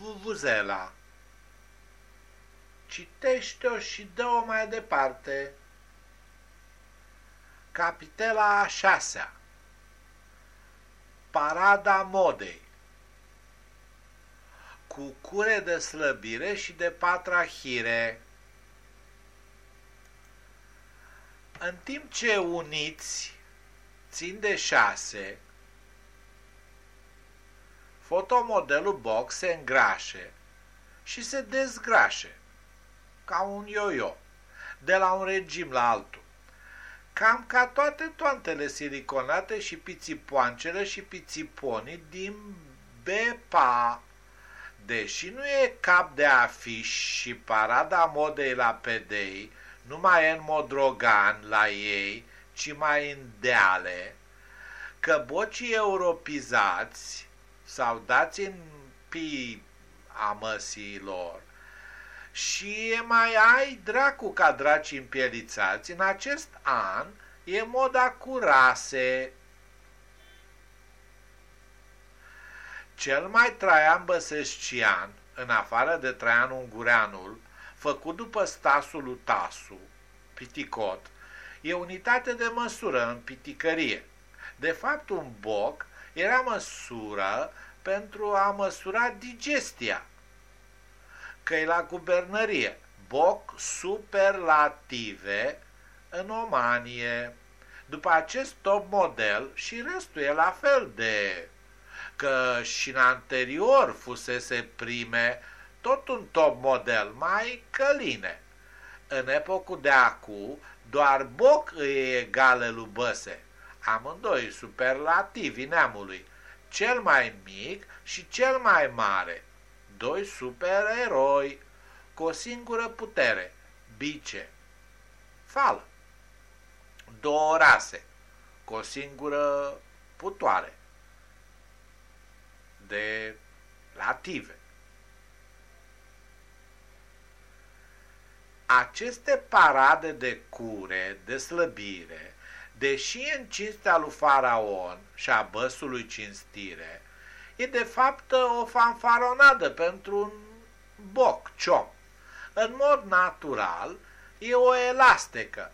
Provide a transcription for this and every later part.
vuvuzela. Citește-o și dă-o mai departe. Capitela a șasea Parada modei Cu cure de slăbire și de patrahire În timp ce uniți țin de șase, fotomodelul box se îngrașe și se dezgrașe ca un yo-yo, de la un regim la altul. Cam ca toate toantele siliconate și pițipoancele și pițiponii din Bepa. Deși nu e cap de afiș și parada modei la pedei, nu mai e în modrogan la ei, ci mai în deale, că bocii europizați sau dați în pi a lor și mai ai dracu ca draci împielițați, în acest an e moda cu rase. Cel mai Traian Băsescian, în afară de Traian Ungureanul, făcut după stasul lui Tasu, piticot, e unitate de măsură în piticărie. De fapt, un boc era măsură pentru a măsura digestia, că e la gubernărie. Boc superlative în Omanie. După acest top model și restul e la fel de că și în anterior fusese prime tot un top model mai căline. În epocul de acu, doar Boc îi e egale lui Băse, amândoi superlativi neamului, cel mai mic și cel mai mare, doi supereroi cu o singură putere, bice, fală, două rase cu o singură putoare. De lative. Aceste parade de cure, de slăbire, deși în cinstea lui Faraon și a băsului cinstire, e de fapt o fanfaronadă pentru un boc, ciom. În mod natural, e o elastică,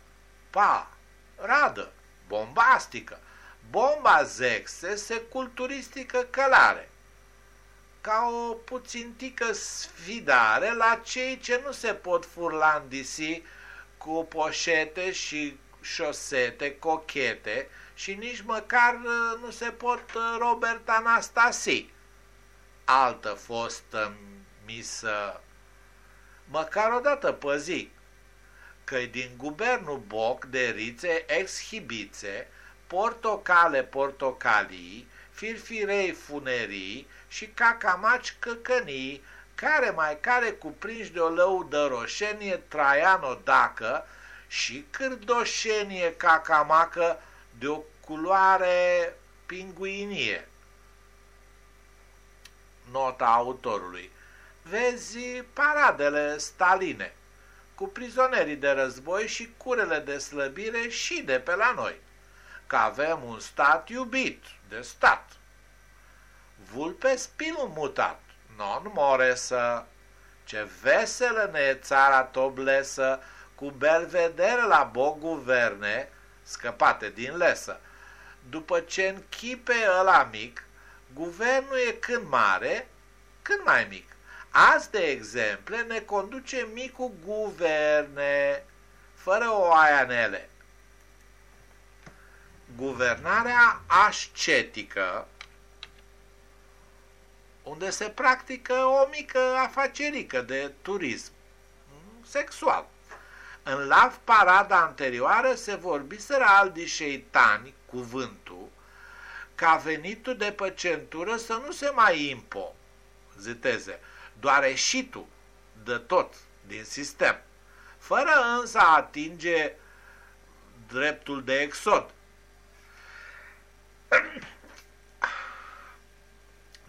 pa, radă, bombastică, bomba zexe se culturistică călare, ca o puțintică sfidare la cei ce nu se pot furlandisi cu poșete și șosete cochete și nici măcar uh, nu se pot uh, Robert Anastasi. Altă fostă misă, măcar o dată pe zi, că din guvernul Boc de rițe exhibițe, portocale portocalii, firfirei funerii și cacamaci căcănii, care mai care cuprinși de o lăudă roșenie traiano dacă și cârdoșenie cacamacă de o culoare pinguinie. Nota autorului. Vezi paradele staline, cu prizonerii de război și curele de slăbire și de pe la noi, că avem un stat iubit de stat. Vulpe spinul mutat, non moresă, ce veselă ne e țara toblesă, cu belvedere la bo guverne, scăpate din lesă. După ce închipe ăla mic, guvernul e când mare, când mai mic. Azi, de exemplu, ne conduce micul guverne, fără o aianele. Guvernarea ascetică, unde se practică o mică afacerică de turism sexual. În lav parada anterioară se vorbiseră aldi șeitani, cuvântul, ca venitul de pe centură să nu se mai impo, ziteze, doar eșitul de tot din sistem, fără însă a atinge dreptul de exod.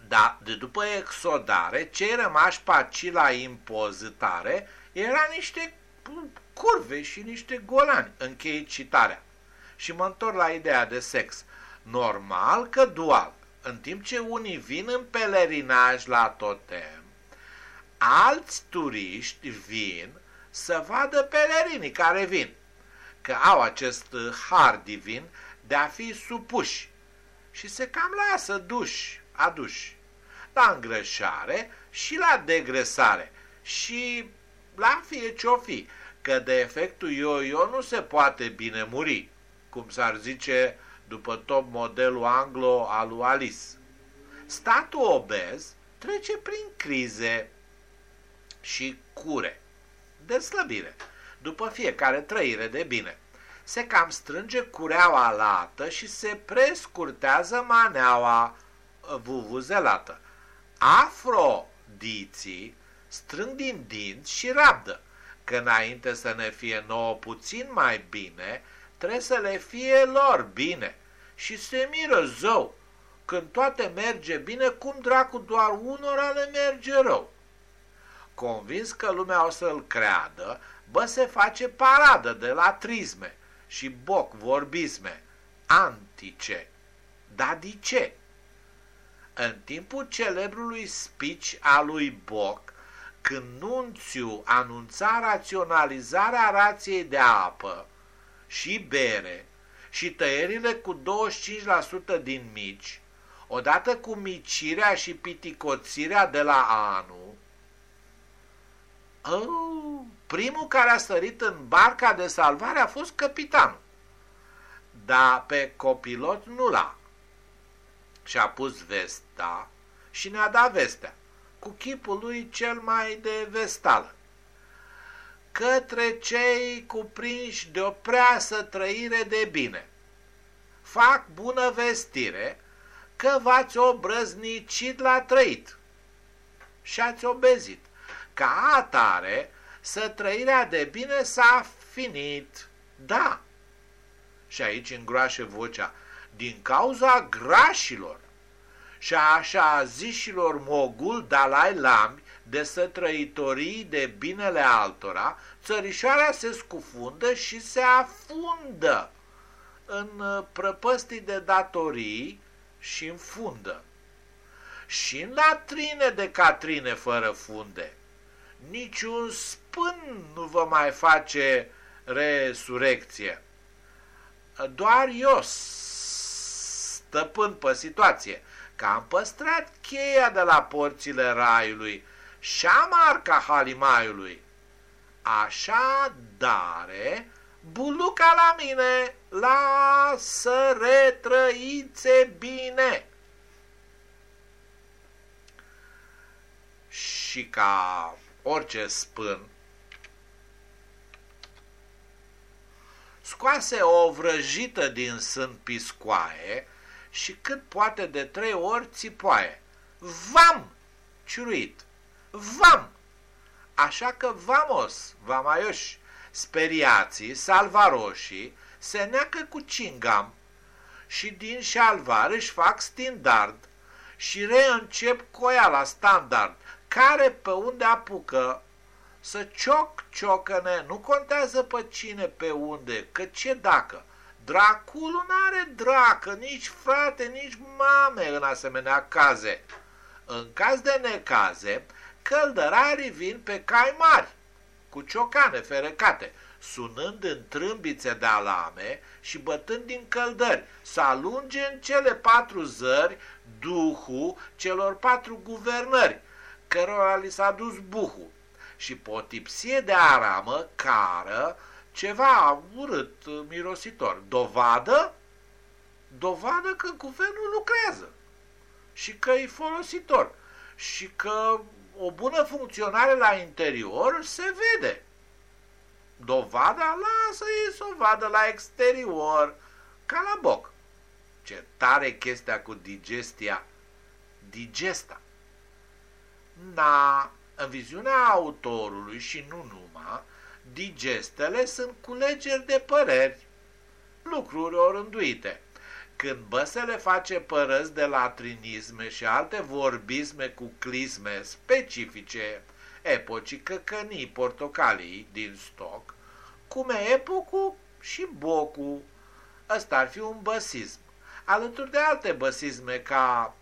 Da, de după exodare, cei rămași paci la impozitare era niște curve și niște golani. Închei citarea. Și mă întorc la ideea de sex. Normal că dual. În timp ce unii vin în pelerinaj la totem, alți turiști vin să vadă pelerinii care vin, că au acest har divin de a fi supuși și se cam lasă duși, aduși la îngrășare și la degresare și la fie ce-o fi, că de efectul yo-yo nu se poate bine muri, cum s-ar zice după top modelul anglo al lui Alice. Statul obez trece prin crize și cure de slăbire, după fiecare trăire de bine. Se cam strânge cureaua lată și se prescurtează maneaua vuvuzelată. Afrodiții strâng din dinți și rabdă, că înainte să ne fie nouă puțin mai bine, trebuie să le fie lor bine. Și se miră zău, când toate merge bine, cum dracu doar unora le merge rău. Convins că lumea o să-l creadă, bă, se face paradă de latrisme și boc vorbisme antice. Dar de ce? În timpul celebrului speech al lui Boc, când Nunțiu anunța raționalizarea rației de apă și bere și tăierile cu 25% din mici, odată cu micirea și piticoțirea de la anul, oh, primul care a sărit în barca de salvare a fost capitanul. Dar pe copilot nu l-a. Și-a pus vesta și ne-a dat vestea, cu chipul lui cel mai de vestală. Către cei cuprinși de o preasă trăire de bine. Fac bună vestire că v-ați obrăznicit la trăit și ați obezit. Ca atare, să trăirea de bine s-a finit. Da. Și aici îngroașe vocea, din cauza grașilor și a așa zișilor mogul Dalai Lami de sătrăitorii de binele altora, țărișoara se scufundă și se afundă în uh, prăpăstii de datorii și în fundă. Și în latrine de catrine fără funde. Niciun spân nu vă mai face resurecție. Doar eu, stăpân pe situație, că am păstrat cheia de la porțile raiului și marca halimaiului. Așa, dare, buluca la mine, lasă retrăițe bine. Și ca orice spân, scoase o vrăjită din sân piscoaie și cât poate de trei ori țipoaie. Vam! Ciuruit! Vam! Așa că vamos, vamaioși, speriații, salvaroșii, se neacă cu cingam și din șalvar își fac standard și reîncep coia la standard, care pe unde apucă să cioc ciocăne, nu contează pe cine pe unde, că ce dacă. Dracul nu are dracă, nici frate, nici mame în asemenea caze. În caz de necaze, căldărarii vin pe cai mari, cu ciocane ferecate, sunând în trâmbițe de alame și bătând din căldări, să alunge în cele patru zări duhul celor patru guvernări, cărora li s-a dus buhul și potipsie de aramă, cară, ceva urât, mirositor. Dovadă? Dovadă că guvernul lucrează și că e folositor și că o bună funcționare la interior se vede. Dovada lasă-i să o vadă la exterior, ca la boc. Ce tare chestia cu digestia. Digesta. Na, în viziunea autorului și nu numai, digestele sunt culegeri de păreri, lucruri orânduite. Când băsele face părăți de latrinisme și alte vorbisme cu clisme specifice epocii căcănii portocalii din stoc, cum e epocul și bocul, ăsta ar fi un băsism, alături de alte băsisme ca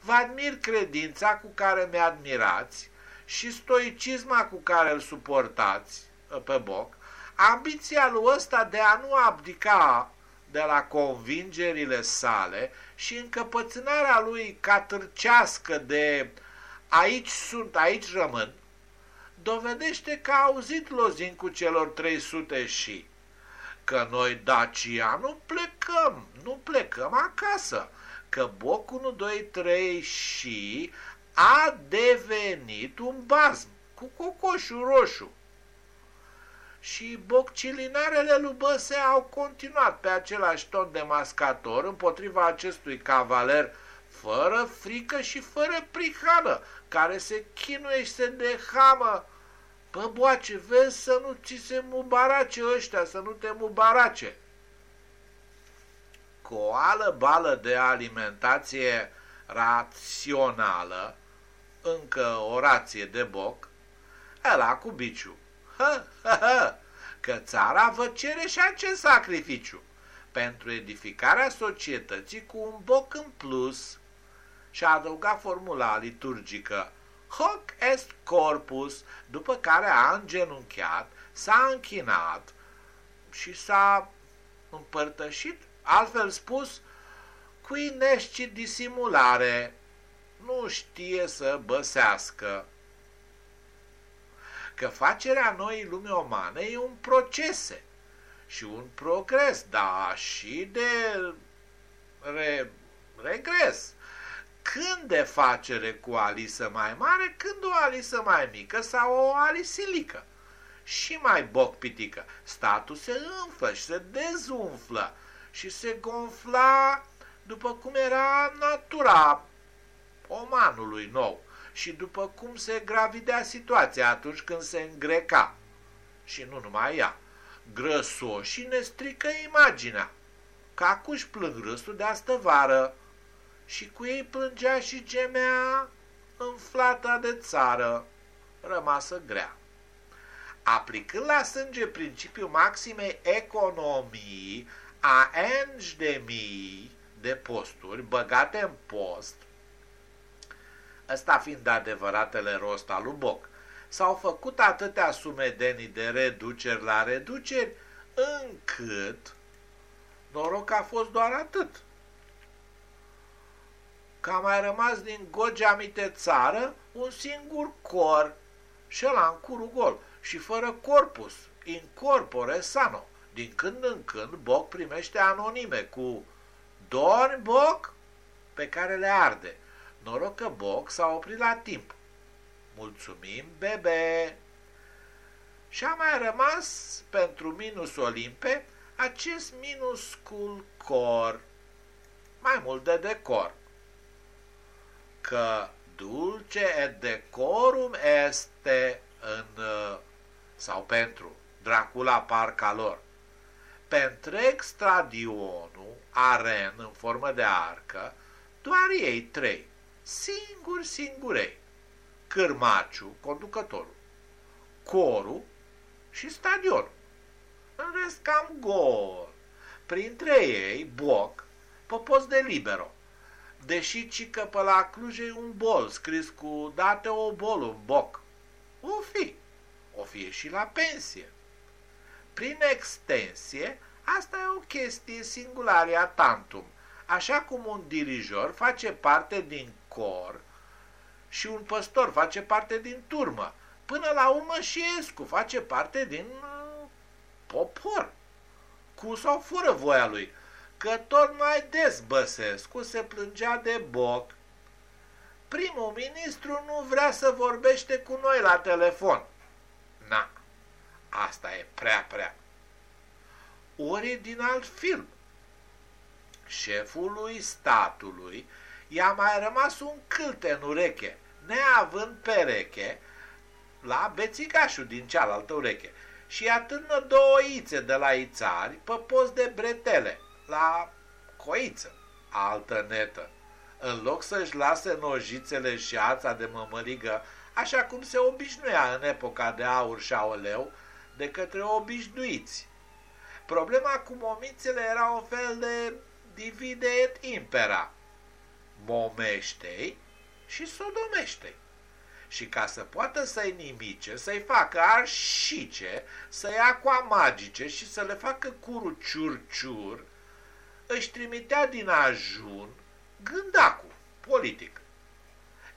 Vă admir credința cu care mi-admirați și stoicisma cu care îl suportați uh, pe boc, ambiția lui ăsta de a nu abdica de la convingerile sale și încăpățânarea lui catârcească de aici sunt, aici rămân, dovedește că a auzit lozincul celor 300 și că noi Dacia nu plecăm, nu plecăm acasă, că Boc 1, 2, 3 și a devenit un bazm cu cocoșul roșu. Și boccilinarele lui Băse au continuat pe același ton de mascator împotriva acestui cavaler fără frică și fără prihană, care se chinuie și se dehamă. Bă, boace, vezi să nu ți se mubarace ăștia, să nu te mubarace. Cu o ală bală de alimentație rațională, încă o rație de boc, ăla cu biciu. Hă, hă, hă, că țara vă cere și acest sacrificiu pentru edificarea societății cu un boc în plus și a adăugat formula liturgică Hoc est corpus, după care a îngenunchiat, s-a închinat și s-a împărtășit, altfel spus, cui nesci disimulare, nu știe să băsească. Că facerea noii lume umane e un proces și un progres, da, și de re, regres. Când de facere cu o alisă mai mare, când o alisă mai mică sau o alisilică. Și mai boc pitică, statul se înflă și se dezumflă și se gonfla după cum era natura omanului nou și după cum se gravidea situația atunci când se îngreca. Și nu numai ea. Grăsoșii ne strică imaginea. Că acuși plâng râsul de astă vară și cu ei plângea și gemea înflata de țară, rămasă grea. Aplicând la sânge principiul maximei economii a engi de mii de posturi băgate în post, ăsta fiind adevăratele rost al lui Boc, s-au făcut atâtea sumedenii de reduceri la reduceri, încât noroc a fost doar atât. Că a mai rămas din Gogeamite țară un singur cor și ăla în curul gol și fără corpus, in corpore sano. Din când în când Boc primește anonime cu Dormi, Boc? Pe care le arde. Noroc că Boc s-a oprit la timp. Mulțumim, bebe! Și a mai rămas pentru minus Olimpe acest minuscul cor, mai mult de decor, că dulce et decorum este în, sau pentru Dracula parca lor. Pe întreg stadionul, aren în formă de arcă, doar ei trei, singuri singurei, cârmaciu, conducătorul, corul și stadionul. În rest cam gol. Printre ei, Boc, popos de libero. Deși cică pe la Cluj e un bol scris cu date o bol, un boc. O fi. O fi și la pensie. Prin extensie, asta e o chestie singularia tantum, așa cum un dirijor face parte din cor și un păstor face parte din turmă. Până la urmă și Șescu face parte din uh, popor, cu sau fără voia lui, că tot mai des Băsescu se plângea de boc. Primul ministru nu vrea să vorbește cu noi la telefon. Na, asta e prea prea. Ori din alt film. Șefului statului i-a mai rămas un câlte în ureche, neavând pereche, la bețigașul din cealaltă ureche și atârnă două ițe de la ițari pe post de bretele, la coiță, altă netă. În loc să-și lase nojițele și ața de mămăligă, așa cum se obișnuia în epoca de aur și aoleu, de către obișnuiți. Problema cu momițele era o fel de divide et impera, momește și sodomește. și ca să poată să-i nimice, să-i facă arșice, să ia cu magice și să le facă curul ciur-ciur, își trimitea din ajun gândacul politic.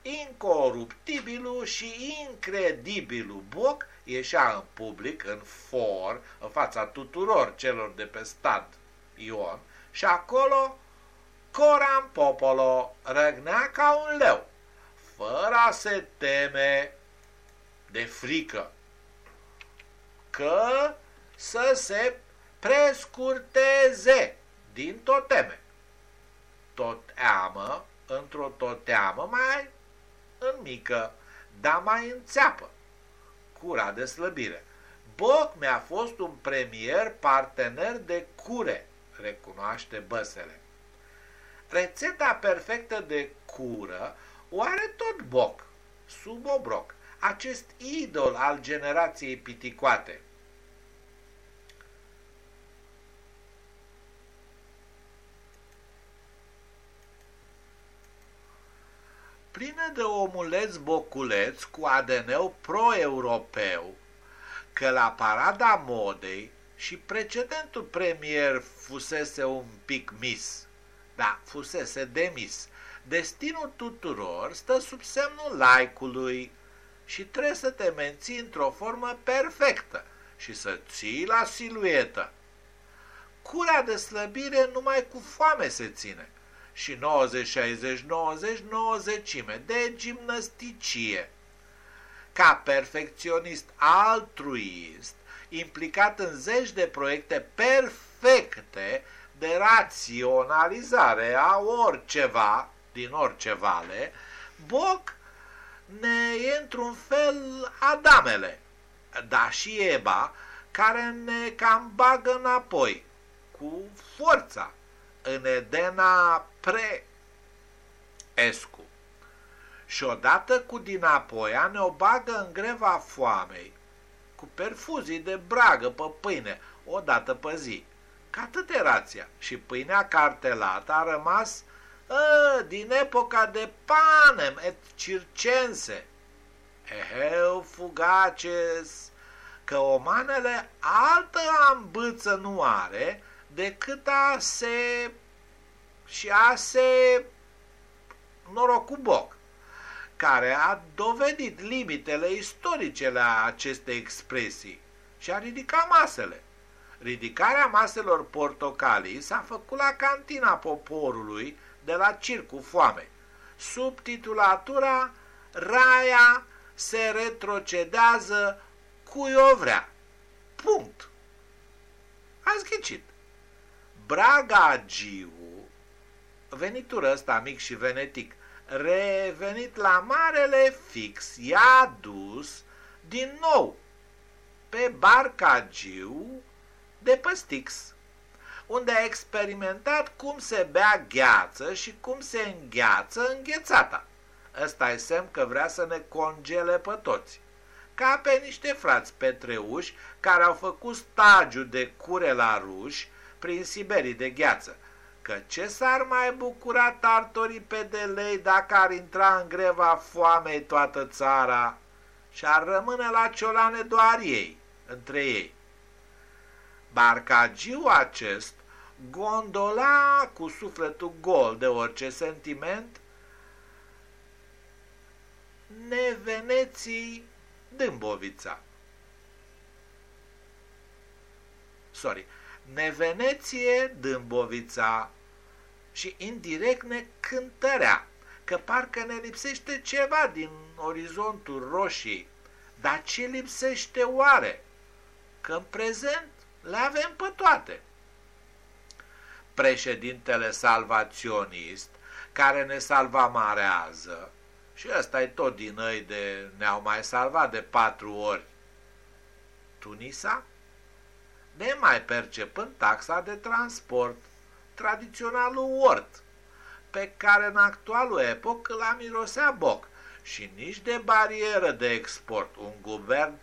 Incoruptibilul și incredibilul Boc ieșea în public, în for, în fața tuturor celor de pe stad Ion și acolo Coram Popolo răgnea ca un leu fără a se teme de frică, că să se prescurteze din toteme. Toteamă, într-o toteamă mai în mică, dar mai înțeapă. Cura de slăbire. Boc mi-a fost un premier partener de cure, recunoaște Băsele. Rețeta perfectă de cură o are tot Boc, sub obroc, acest idol al generației piticoate. Plină de omuleț boculeț cu ADN pro-europeu, că la parada modei și precedentul premier fusese un pic mis, da, fusese demis, Destinul tuturor stă sub semnul laicului și trebuie să te menții într-o formă perfectă și să ții la siluetă. Cura de slăbire numai cu foame se ține și 90-60-90 90 de gimnasticie. Ca perfecționist altruist, implicat în zeci de proiecte perfecte de raționalizare a oriceva, din orice vale, Boc ne e într-un fel Adamele, dar și Eba, care ne cam bagă înapoi, cu forța, în Edena pre-Escu. Și odată cu dinapoia ne o bagă în greva foamei, cu perfuzii de bragă pe pâine, o dată pe zi. Ca atât e rația. Și pâinea cartelată a rămas a, din epoca de Panem et Circense. Eheu fugaces, că omanele altă ambâță nu are decât a se și a se noroc cu boc, care a dovedit limitele istorice la aceste expresii și a ridicat masele. Ridicarea maselor portocalii s-a făcut la cantina poporului de la Circul Foame. Subtitulatura Raia se retrocedează cu o vrea. Punct. Ați ghicit. Bragagiu, venitură ăsta mic și venetic, revenit la marele fix, i-a dus din nou pe Barcagiu de păstix unde a experimentat cum se bea gheață și cum se îngheață înghețata. Ăsta e semn că vrea să ne congele pe toți. Ca pe niște frați petreuși care au făcut stagiu de cure la ruși prin Siberii de gheață. Că ce s-ar mai bucura tartorii pe de lei dacă ar intra în greva foamei toată țara și ar rămâne la ciolane doar ei, între ei. Barcagiu acest gondola cu sufletul gol de orice sentiment neveneții Dâmbovița. Sorry, neveneție Dâmbovița și indirect ne cântărea, că parcă ne lipsește ceva din orizontul roșii. Dar ce lipsește oare? Că în prezent le avem pe toate. Președintele salvaționist, care ne salvamarează, și ăsta e tot din ei de ne-au mai salvat de patru ori. Tunisa? Ne mai percepând taxa de transport, tradiționalul ort, pe care în actualul epoc l-a mirosea boc, și nici de barieră de export. Un guvern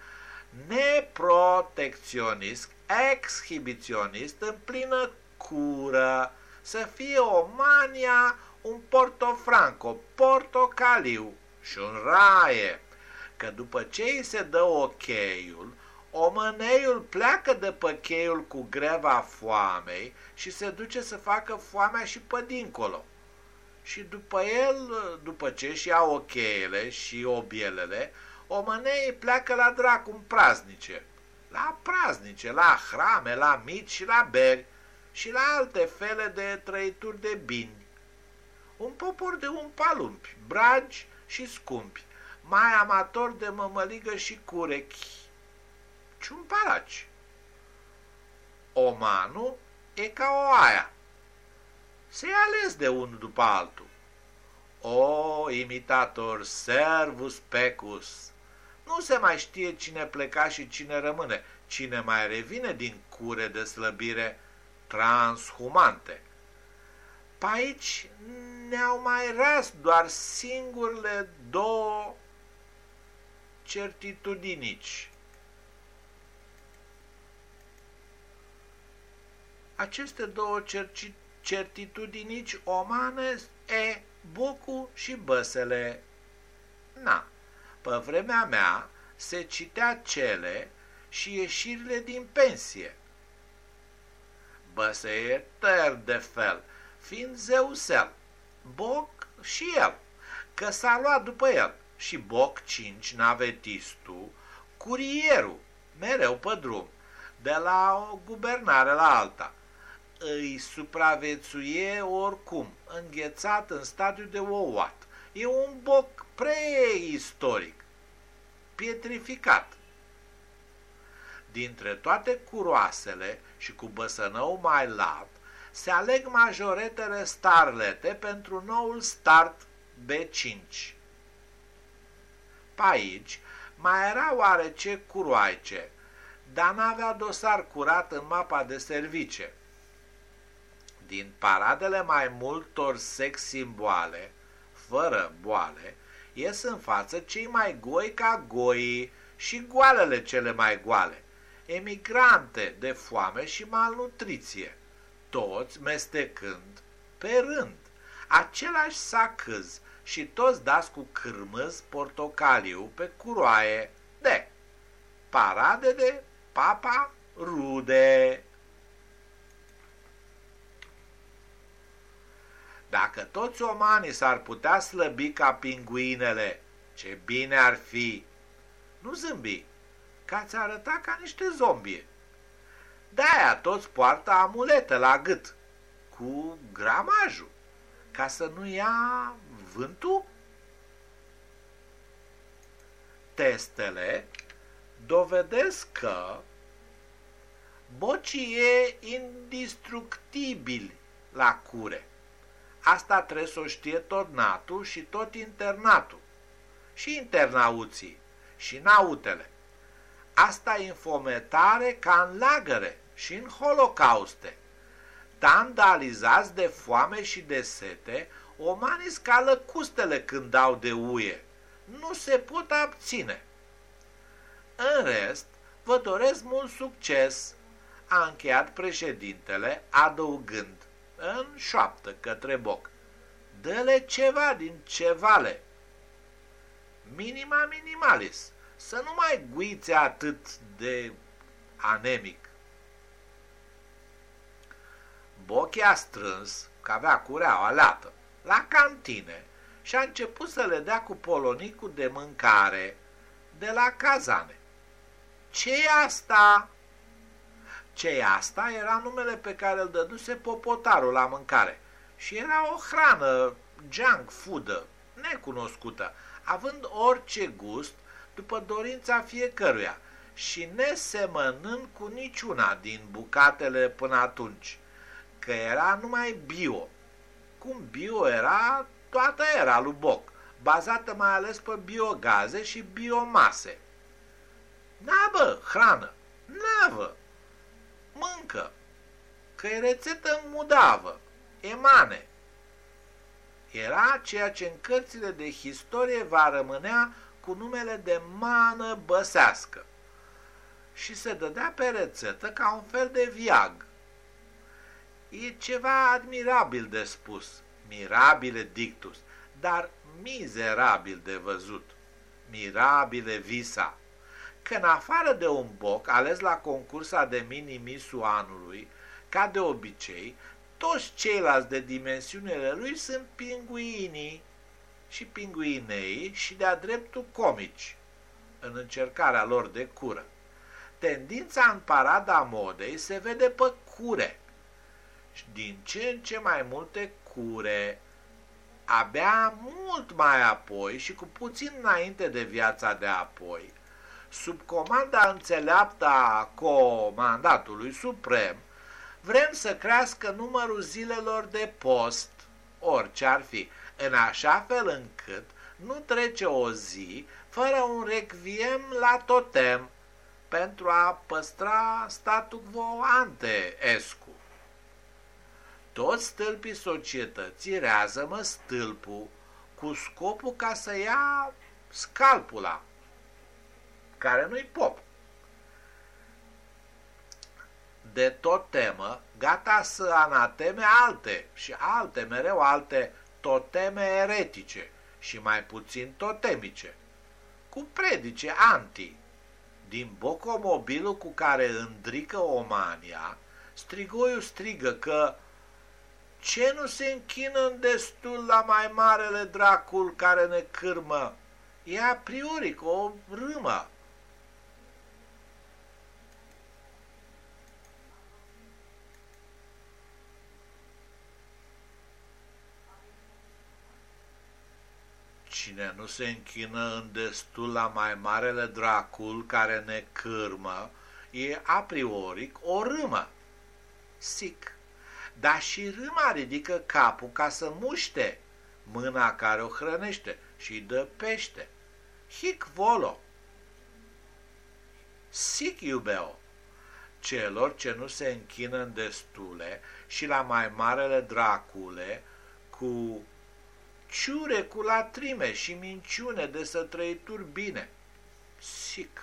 neprotecționist exhibiționist în plină cură, să fie o mania, un portofranco, portocaliu și un raie, că după ce îi se dă ocheiul, omăneiul pleacă de pe cheiul cu greva foamei și se duce să facă foamea și pe dincolo. Și după el, după ce își ia ocheile și obielele, omăneii pleacă la dracu în praznice. La praznice, la hrame, la mici și la beri și la alte fele de trăituri de bini. Un popor de un palumpi, bragi și scumpi, mai amator de mămăligă și curechi. Ciumparaci. Omanul e ca o aia. Se ales de unul după altul. O, imitator, servus pecus! Nu se mai știe cine pleca și cine rămâne, cine mai revine din cure de slăbire transhumante. Pe aici ne-au mai ras doar singurele două certitudinici. Aceste două certitudinici omane e Bocu și Băsele. Na, pe vremea mea se citea cele și ieșirile din pensie. Băse e tăr de fel, fiind zeusel, Boc și el, că s-a luat după el, și Boc cinci navetistul, curierul, mereu pe drum, de la o guvernare la alta. Îi supraviețuie oricum, înghețat în stadiu de ouat. E un boc preistoric, pietrificat. Dintre toate curoasele și cu băsănău mai lat, se aleg majoretele starlete pentru noul start B5. Pe aici mai era oarece curoaice, dar n-avea dosar curat în mapa de service. Din paradele mai multor sex simboale, fără boale, ies în față cei mai goi ca goii și goalele cele mai goale, emigrante de foame și malnutriție toți mestecând pe rând, același sacâz și toți dați cu cârmâz portocaliu pe curoaie de parade de papa rude. Dacă toți omanii s-ar putea slăbi ca pinguinele, ce bine ar fi! Nu zâmbi, că ați arăta ca niște zombie. De-aia toți poartă amulete la gât, cu gramajul, ca să nu ia vântul. Testele dovedesc că bocii e indestructibil la cure. Asta trebuie să o știe tot natul și tot internatul, și internauții, și nautele. Asta e infometare ca în lagăre și în holocauste. Tandalizați de foame și de sete, omanii scală custele când dau de uie. Nu se pot abține. În rest, vă doresc mult succes, a încheiat președintele, adăugând în șoaptă către boc. Dă-le ceva din cevale. Minima minimalis, să nu mai guițe atât de anemic. Bochi a strâns, că avea cureaua lată, la cantine și a început să le dea cu polonicul de mâncare de la cazane. ce asta? Ce asta era numele pe care îl dăduse popotarul la mâncare și era o hrană junk food necunoscută, având orice gust după dorința fiecăruia și nesemănând cu niciuna din bucatele până atunci că era numai bio. Cum bio era, toată era lui Boc, bazată mai ales pe biogaze și biomase. N-abă hrană, n-avă, mâncă, că e rețetă mudavă, emane. Era ceea ce în cărțile de istorie va rămânea cu numele de mană băsească și se dădea pe rețetă ca un fel de viag E ceva admirabil de spus, mirabile dictus, dar mizerabil de văzut. mirabile visa, că în afară de un boc ales la concursa de mini-misul anului, ca de obicei, toți ceilalți de dimensiunile lui sunt pinguinii și pinguinei și de-a dreptul comici în încercarea lor de cură. Tendința în parada modei se vede pe cure și din ce în ce mai multe cure, abia mult mai apoi și cu puțin înainte de viața de apoi, sub comanda înțeleaptă a comandatului suprem, vrem să crească numărul zilelor de post, orice ar fi, în așa fel încât nu trece o zi fără un requiem la totem pentru a păstra statul quo ante escu. Toți stâlpii societății rează-mă stâlpul cu scopul ca să ia scalpula, care nu-i pop. De tot temă, gata să anateme alte și alte, mereu alte toteme eretice și mai puțin totemice, cu predice anti. Din bocomobilul cu care îndrică Omania, strigoiul strigă că ce nu se închină în destul la mai marele dracul care ne cârmă? E a priori o râmă. Cine nu se închină în destul la mai marele dracul care ne cârmă, e a priori o râmă. Sic dar și râma ridică capul ca să muște mâna care o hrănește și dă pește. Hic volo. Sic iubeo. Celor ce nu se închină în destule și la mai marele dracule cu ciure cu latrime și minciune de să trăituri bine. Sic.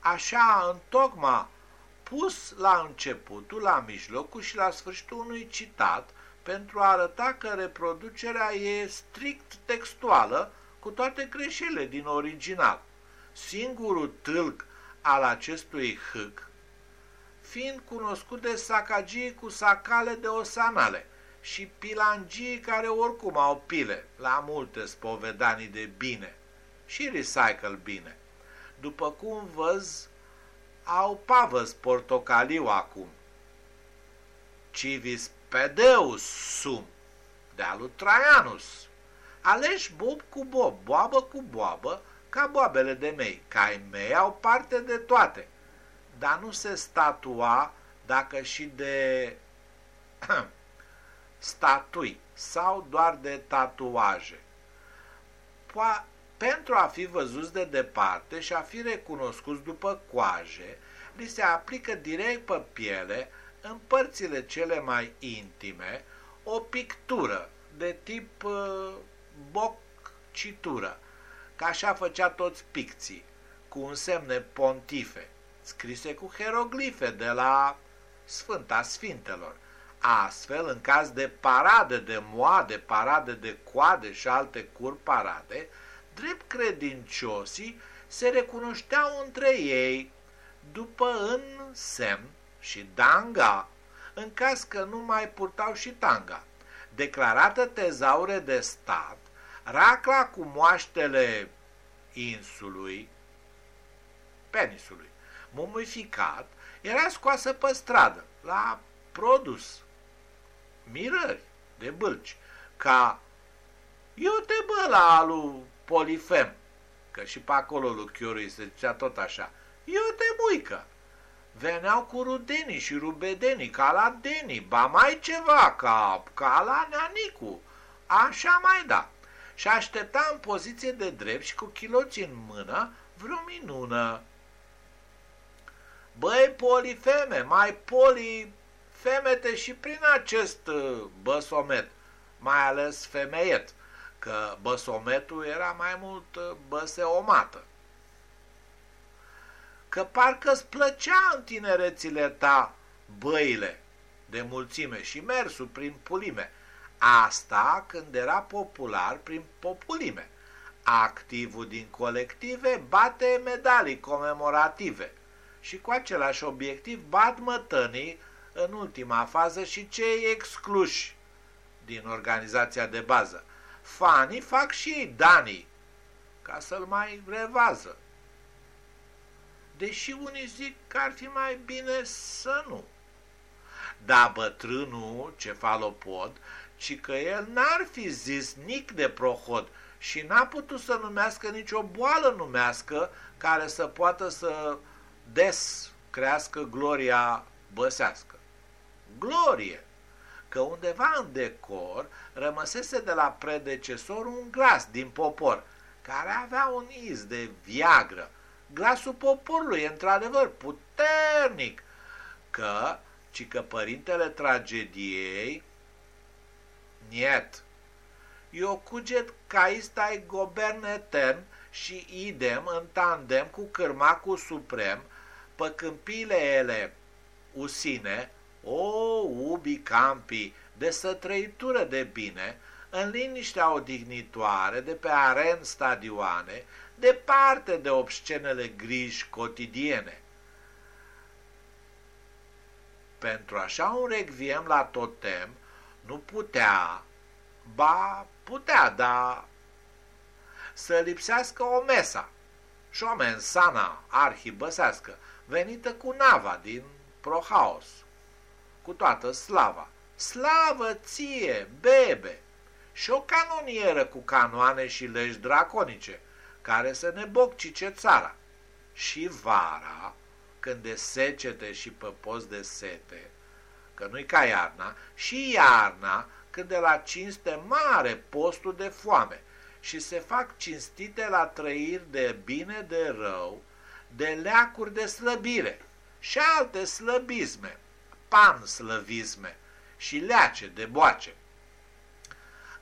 Așa, în tocma pus la începutul, la mijlocul și la sfârșitul unui citat pentru a arăta că reproducerea e strict textuală cu toate greșelile din original. Singurul tâlc al acestui hâc fiind cunoscut de sacagii cu sacale de osanale și pilangii care oricum au pile la multe spovedanii de bine și recycle bine. După cum văz, au pavăs portocaliu acum. Civis pedeus sum, de alu Traianus. Aleși bob cu bob, boabă cu boabă, ca boabele de mei, ca ai mei au parte de toate, dar nu se statua dacă și de statui sau doar de tatuaje. Po- pentru a fi văzuți de departe și a fi recunoscuți după coaje, li se aplică direct pe piele, în părțile cele mai intime, o pictură de tip uh, boccitură, ca așa făcea toți picții, cu un semne pontife, scrise cu hieroglife de la Sfânta Sfintelor. Astfel, în caz de parade de moade, parade de coade și alte cur parade, drept credinciosii se recunoșteau între ei după în semn și danga, în caz că nu mai purtau și tanga. Declarată tezaure de stat, racla cu moaștele insului, penisului, mumificat, era scoasă pe stradă, la produs, mirări de bâlci, ca eu te bă la alu Polifem, că și pe acolo lui Chiorui se zicea tot așa, eu te muică. Veneau cu rudenii și rubedenii, ca la Deni, ba mai ceva, ca, ca la Neanicu, așa mai da. Și aștepta în poziție de drept și cu chiloții în mână vreo minună. Băi, polifeme, mai polifemete și prin acest uh, băsomet, mai ales femeiet că băsometul era mai mult uh, băse omată. Că parcă îți plăcea în tinerețile ta băile de mulțime și mersul prin pulime. Asta când era popular prin populime. Activul din colective bate medalii comemorative și cu același obiectiv bat mătănii în ultima fază și cei excluși din organizația de bază. Fanii fac și ei Danii ca să-l mai revază. Deși unii zic că ar fi mai bine să nu. Da, bătrânul cefalopod, ci că el n-ar fi zis nic de prohod și n-a putut să numească nicio boală numească care să poată să des crească gloria băsească. Glorie! Că undeva în decor rămăsese de la predecesor un glas din popor, care avea un iz de viagră. Glasul poporului e într-adevăr puternic, că, ci că părintele tragediei, niet, eu cuget ca istai gobern etern și idem în tandem cu cârmacul suprem, pe câmpiile ele usine, o ubi campi, de sătrăitură de bine, în liniștea odihnitoare de pe aren stadioane, departe de obscenele griji cotidiene. Pentru așa un regviem la totem nu putea, ba putea, da să lipsească o mesa și o mensana arhibăsească, venită cu nava din Prohaos, cu toată slava. Slavă ție, bebe! Și o canonieră cu canoane și legi draconice, care să ne boccice țara. Și vara, când de secete și pe post de sete, că nu-i ca iarna, și iarna, când de la cinste mare postul de foame și se fac cinstite la trăiri de bine de rău, de leacuri de slăbire și alte slăbisme, panslăvisme și leace de boace.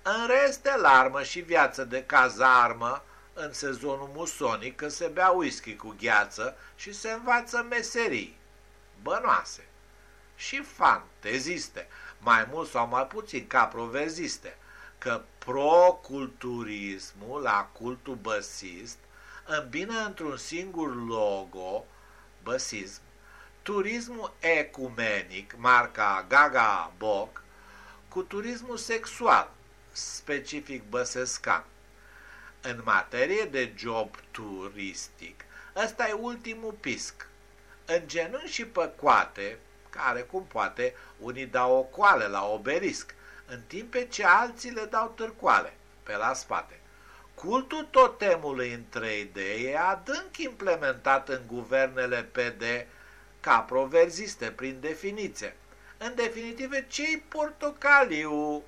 În rest de larmă și viață de cazarmă, în sezonul musonic, când se bea whisky cu gheață și se învață meserii, bănoase și fanteziste, mai mult sau mai puțin caproverziste, că proculturismul la cultul băsist îmbină într-un singur logo, băsism, turismul ecumenic, marca Gaga Boc, cu turismul sexual, specific băsescan. În materie de job turistic, ăsta e ultimul pisc. În genunchi și pe coate, care, cum poate, unii dau o coale la obelisc, în timp ce alții le dau târcoale pe la spate. Cultul totemului în 3D e adânc implementat în guvernele PD ca proverziste prin definiție. În definitive, cei portocaliu?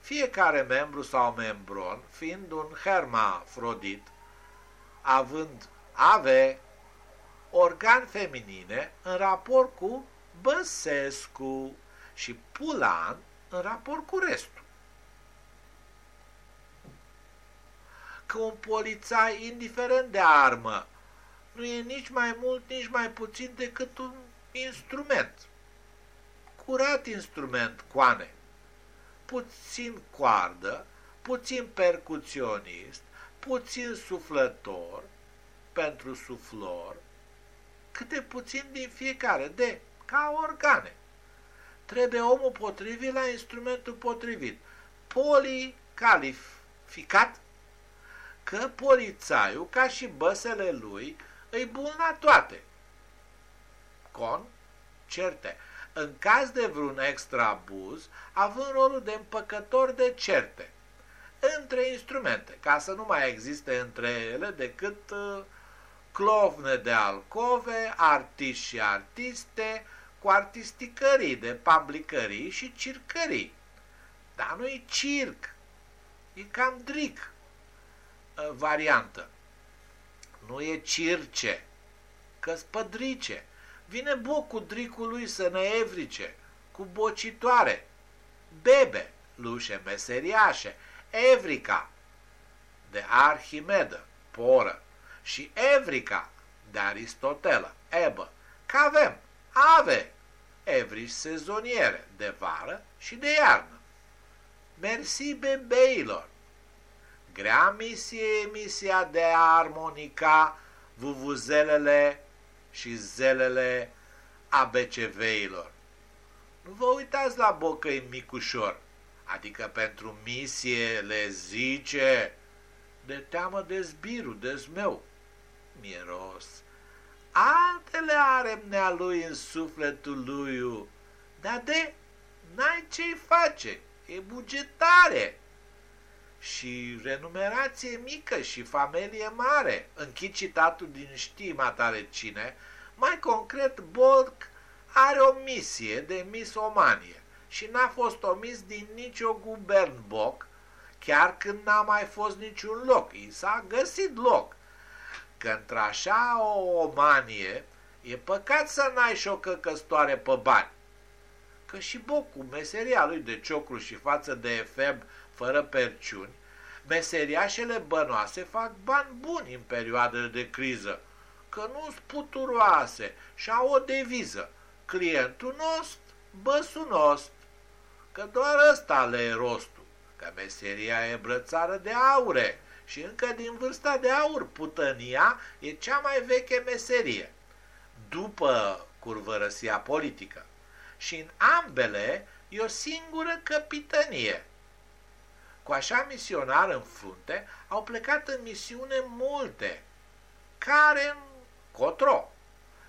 Fiecare membru sau membron, fiind un hermafrodit, având ave organ feminine în raport cu Băsescu și Pulan în raport cu restul. Că un polițai, indiferent de armă, nu e nici mai mult, nici mai puțin decât un instrument. Curat instrument, coane. Puțin coardă, puțin percuționist, puțin suflător pentru suflor, câte puțin din fiecare, de ca organe. Trebuie omul potrivit la instrumentul potrivit. Policalificat că polițaiul, ca și băsele lui, îi bun la toate. Con, certe. În caz de vreun extra abuz, având rolul de împăcător de certe între instrumente, ca să nu mai existe între ele decât uh, clovne de alcove, artiști și artiste, cu artisticării de pamblicării și circării. Dar nu e circ, e cam dric uh, variantă. Nu e circe, că spădrice. Vine bocul dricului să ne evrice, cu bocitoare, bebe, lușe meseriașe, evrica, de Arhimedă, poră, și evrica, de Aristotelă, ebă, că avem ave, evrici sezoniere, de vară și de iarnă. Mersi bebeilor! Grea misie misia de a armonica vuvuzelele și zelele ABCV-ilor. Nu vă uitați la bocăi micușor, adică pentru misie le zice de teamă de zbiru, de zmeu. Miros, altele are mnea lui în sufletul lui, dar de n-ai ce-i face, e bugetare și renumerație mică și familie mare. Închid citatul din știma tale cine, mai concret, Bolc are o misie de misomanie și n-a fost omis din nicio guvern Boc, chiar când n-a mai fost niciun loc. I s-a găsit loc. Că într-așa o omanie, e păcat să n-ai și o căcăstoare pe bani. Că și Boc, cu meseria lui de ciocru și față de efeb fără perciuni, meseriașele bănoase fac bani buni în perioadă de criză, că nu sunt puturoase și au o deviză. Clientul nostru, băsul nostru, că doar ăsta le e rostul, că meseria e brățară de aure și încă din vârsta de aur putănia e cea mai veche meserie, după curvărăsia politică. Și în ambele e o singură capitănie. Cu așa misionar în frunte au plecat în misiune multe, care în cotro,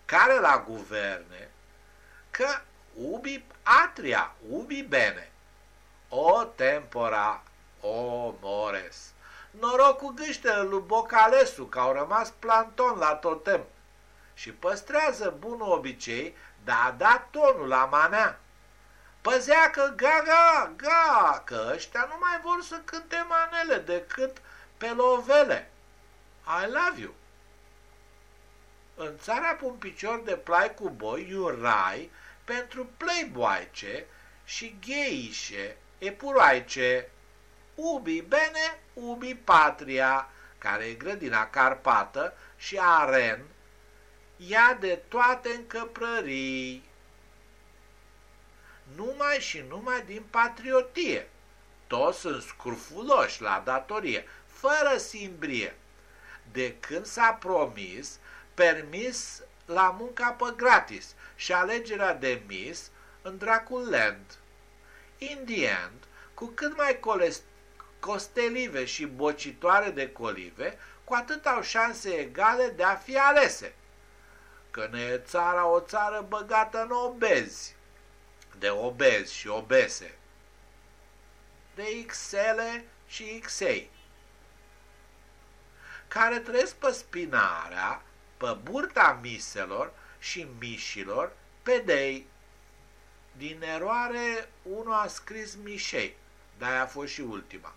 care la guverne, că ubi atria, ubi bene, o tempora, o mores. Norocul gâștele lui Bocalesu, că au rămas planton la totem și păstrează bunul obicei de a da tonul la manea. Păzea că ga, ga, ga, că ăștia nu mai vor să cânte manele decât pe lovele. I love you. În țara pe un picior de plai cu boi, e un rai pentru playboyce și gheișe, epuroaice, ubi bene, ubi patria, care e grădina Carpată și aren, ea de toate încăprării numai și numai din patriotie. Toți sunt scrufuloși la datorie, fără simbrie. De când s-a promis, permis la munca pe gratis și alegerea de mis în dracul land. In the end, cu cât mai costelive și bocitoare de colive, cu atât au șanse egale de a fi alese. Că ne e țara o țară băgată în obezi de obezi și obese, de XL și XA, care trăiesc pe spinarea, pe burta miselor și mișilor, pe dei. Din eroare, unul a scris Mișei, de-aia a fost și ultima.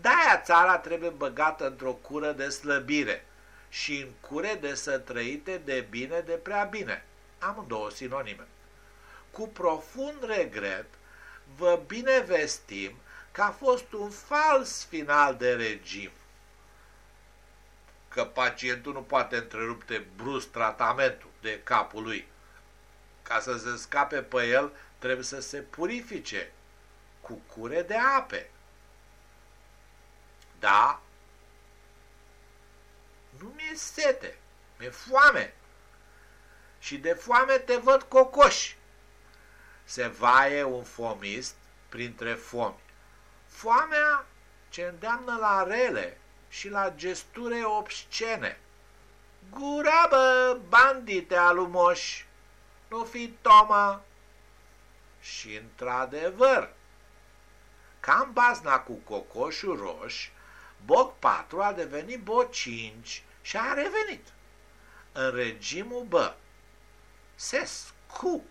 De-aia țara trebuie băgată într-o cură de slăbire și în cure de să trăite de bine de prea bine. Amândouă sinonime cu profund regret, vă binevestim că a fost un fals final de regim, că pacientul nu poate întrerupte brusc tratamentul de capul lui. Ca să se scape pe el, trebuie să se purifice cu cure de ape. Da, nu mi-e sete, mi-e foame. Și de foame te văd cocoși se vaie un fomist printre fomi. Foamea ce îndeamnă la rele și la gesture obscene. Gura, bă, bandite alumoși, nu fi tomă. Și într-adevăr, cam bazna cu cocoșul roș, Boc 4 a devenit Boc 5 și a revenit în regimul bă. Sescu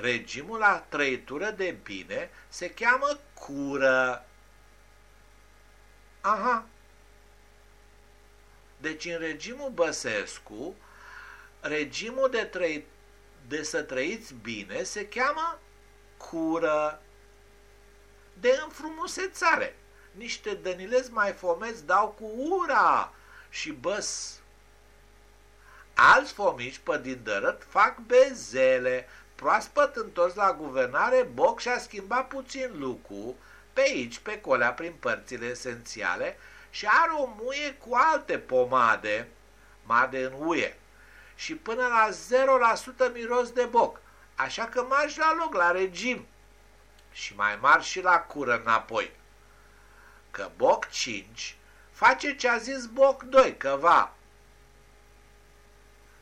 Regimul la trăitură de bine se cheamă cură. Aha. Deci în regimul Băsescu, regimul de, trăi, de să trăiți bine se cheamă cură de înfrumusețare. Niște dănilezi mai fomeți dau cu ura și băs. Alți fomici pe din dărăt fac bezele, Proaspăt întors la guvernare, Boc și-a schimbat puțin lucru, pe aici, pe colea, prin părțile esențiale, și are o muie cu alte pomade, made în uie, și până la 0% miros de boc, așa că marși la loc, la regim, și mai marși și la cură înapoi. Că boc 5 face ce a zis boc 2, că va.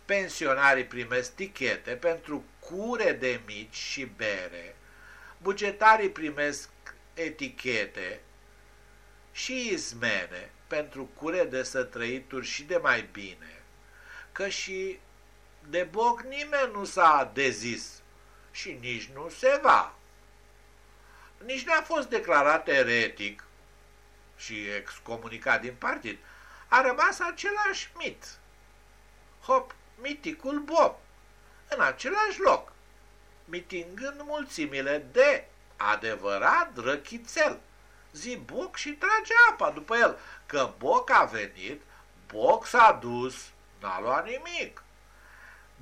Pensionarii primesc tichete pentru cure de mici și bere, bugetarii primesc etichete și izmene pentru cure de sătrăituri și de mai bine, că și de boc nimeni nu s-a dezis și nici nu se va. Nici n-a fost declarat eretic și excomunicat din partid. A rămas același mit. Hop, miticul Bob, în același loc, mitingând mulțimile de adevărat răchițel. Zi Boc și trage apa după el, că Boc a venit, Boc s-a dus, n-a luat nimic.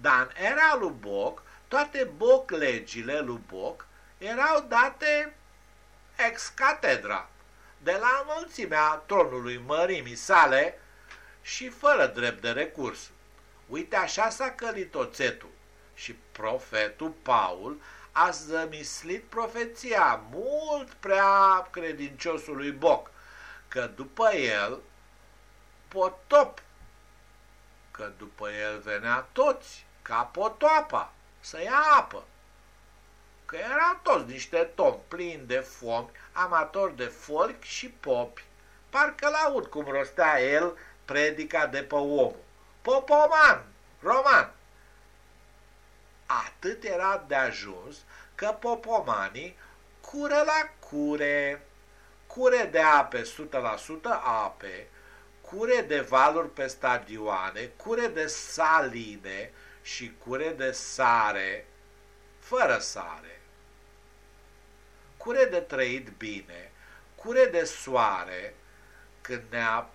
Dar în era lui Boc, toate Boc legile lui Boc erau date ex catedra, de la înălțimea tronului mărimii sale și fără drept de recurs. Uite așa s-a călit oțetul și profetul Paul a zămislit profeția mult prea credinciosului Boc, că după el potop, că după el venea toți, ca potoapa, să ia apă, că erau toți niște tom plini de fomi, amatori de folk și popi. Parcă l-aud cum rostea el predica de pe omul. Popoman, roman, atât era de ajuns că popomanii cură la cure, cure de ape 100% ape, cure de valuri pe stadioane, cure de saline și cure de sare, fără sare, cure de trăit bine, cure de soare, când nea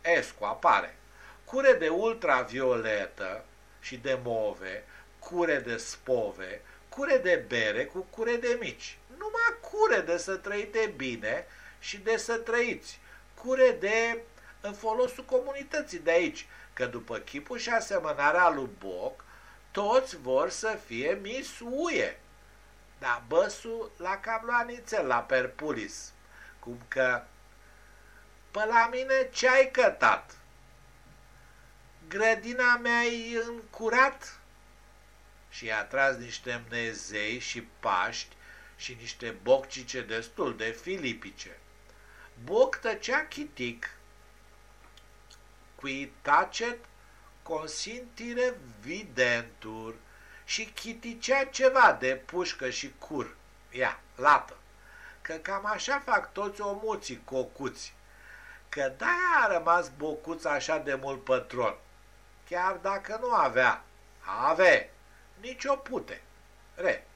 escu apare, cure de ultravioletă și de move, cure de spove, cure de bere cu cure de mici. Numai cure de să trăite bine și de să trăiți. Cure de în folosul comunității de aici, că după chipul și asemănarea lui Boc, toți vor să fie misuie. Dar băsul la cam la la perpulis, cum că pe la mine ce ai cătat? Grădina mea-i încurat? Și i-a tras niște mnezei și paști și niște boccice destul de filipice. Boc tăcea chitic, qui tacet consintire videntur și chiticea ceva de pușcă și cur, ia, lată, că cam așa fac toți omuții cocuți, că de-aia a rămas bocuț așa de mult pătron, chiar dacă nu avea, ave, nici o pute. Re.